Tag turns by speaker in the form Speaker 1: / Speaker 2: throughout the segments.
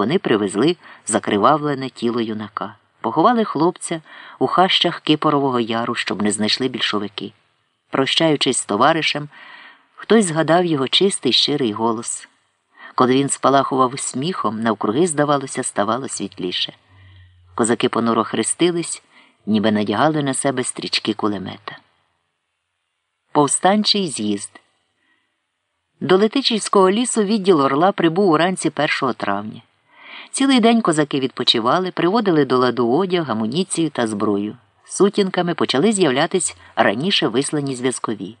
Speaker 1: вони привезли закривавлене тіло юнака, поховали хлопця у хащах Кипорового яру, щоб не знайшли більшовики. Прощаючись з товаришем, хтось згадав його чистий щирий голос. Коли він спалахував сміхом, навкруги, здавалося, ставало світліше. Козаки понуро хрестились, ніби надягали на себе стрічки кулемета. Повстанчий з'їзд. До Летичівського лісу відділ Орла прибув уранці 1 травня. Цілий день козаки відпочивали, приводили до ладу одяг, амуніцію та зброю. Сутінками почали з'являтись раніше вислані зв'язкові.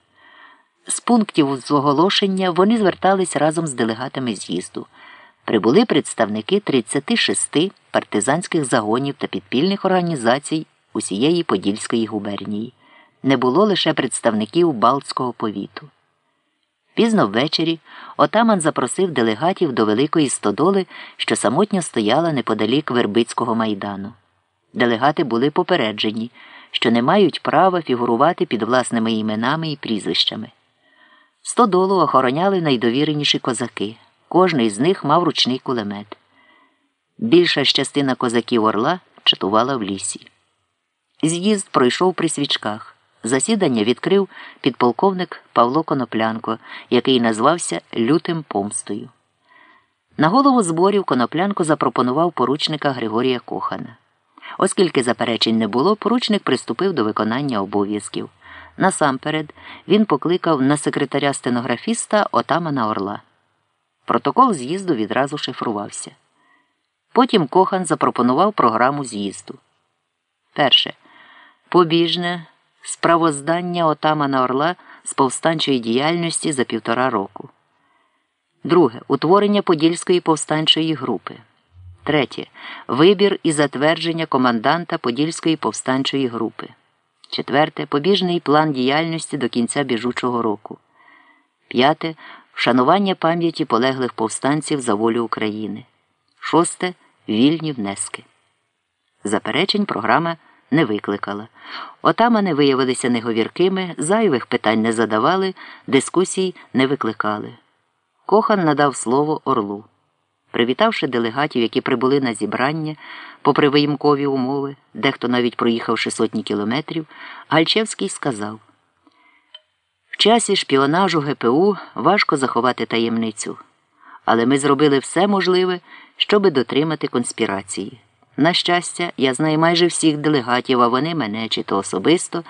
Speaker 1: З пунктів з оголошення вони звертались разом з делегатами з'їзду. Прибули представники 36 партизанських загонів та підпільних організацій усієї Подільської губернії. Не було лише представників Балтського повіту. Пізно ввечері отаман запросив делегатів до Великої Стодоли, що самотньо стояла неподалік Вербицького майдану. Делегати були попереджені, що не мають права фігурувати під власними іменами і прізвищами. Стодолу охороняли найдовіреніші козаки. Кожний з них мав ручний кулемет. Більша ж частина козаків Орла чатувала в лісі. З'їзд пройшов при свічках. Засідання відкрив підполковник Павло Коноплянко, який назвався Лютим помстою. На голову зборів Коноплянко запропонував поручника Григорія Кохана. Оскільки заперечень не було, поручник приступив до виконання обов'язків. Насамперед він покликав на секретаря стенографіста отамана Орла. Протокол з'їзду відразу шифрувався. Потім Кохан запропонував програму з'їзду. Перше. Побіжне справоздання отамана Орла з повстанчої діяльності за півтора року. Друге. Утворення Подільської повстанчої групи. Третє. Вибір і затвердження команданта Подільської повстанчої групи. Четверте. Побіжний план діяльності до кінця біжучого року. П'яте. Вшанування пам'яті полеглих повстанців за волю України. Шосте. Вільні внески. Заперечень програма не викликала. Отамани виявилися неговіркими, зайвих питань не задавали, дискусій не викликали. Кохан надав слово Орлу. Привітавши делегатів, які прибули на зібрання, попри виїмкові умови, дехто навіть проїхавши сотні кілометрів, Гальчевський сказав в часі шпіонажу ГПУ важко заховати таємницю, але ми зробили все можливе, щоби дотримати конспірації. На щастя, я знаю майже всіх делегатів, а вони мене чи то особисто,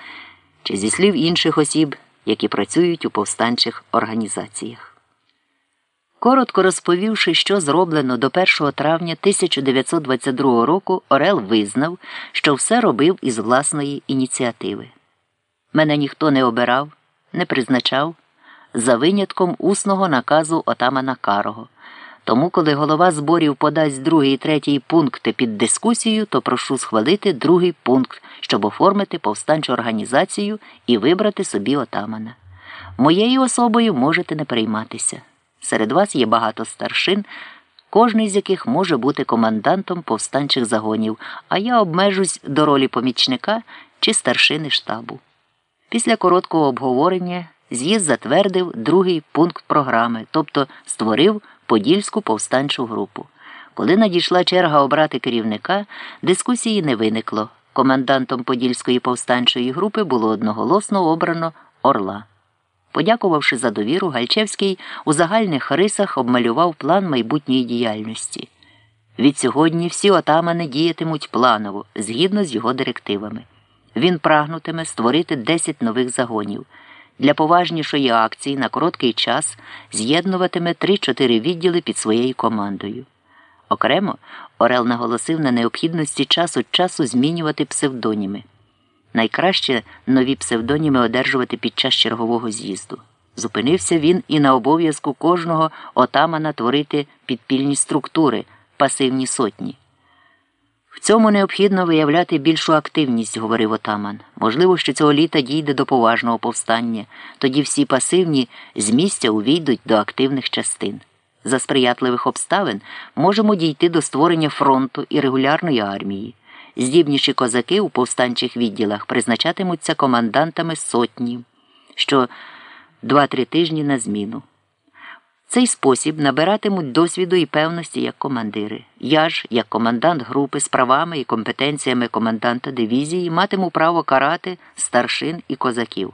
Speaker 1: чи зі слів інших осіб, які працюють у повстанчих організаціях. Коротко розповівши, що зроблено до 1 травня 1922 року, Орел визнав, що все робив із власної ініціативи. Мене ніхто не обирав, не призначав за винятком усного наказу отамана Карого. Тому, коли голова зборів подасть другий і третій пункти під дискусію, то прошу схвалити другий пункт, щоб оформити повстанчу організацію і вибрати собі отамана. Моєю особою можете не перейматися. Серед вас є багато старшин, кожний з яких може бути командантом повстанчих загонів, а я обмежусь до ролі помічника чи старшини штабу. Після короткого обговорення з'їзд затвердив другий пункт програми, тобто створив Подільську повстанчу групу. Коли надійшла черга обрати керівника, дискусії не виникло. Командантом Подільської повстанчої групи було одноголосно обрано Орла. Подякувавши за довіру, Гальчевський у загальних рисах обмалював план майбутньої діяльності. Від сьогодні всі отамани діятимуть планово, згідно з його директивами. Він прагнутиме створити 10 нових загонів. Для поважнішої акції на короткий час з'єднуватиме 3-4 відділи під своєю командою. Окремо, Орел наголосив на необхідності час від часу змінювати псевдоніми. Найкраще нові псевдоніми одержувати під час чергового з'їзду. Зупинився він і на обов'язку кожного отамана творити підпільні структури, пасивні сотні. В цьому необхідно виявляти більшу активність, говорив отаман. Можливо, що цього літа дійде до поважного повстання, тоді всі пасивні з місця увійдуть до активних частин. За сприятливих обставин можемо дійти до створення фронту і регулярної армії. Здібніші козаки у повстанчих відділах призначатимуться командантами сотні, що два-три тижні на зміну. Цей спосіб набиратимуть досвіду і певності як командири. Я ж, як командант групи з правами і компетенціями команданта дивізії, матиму право карати старшин і козаків.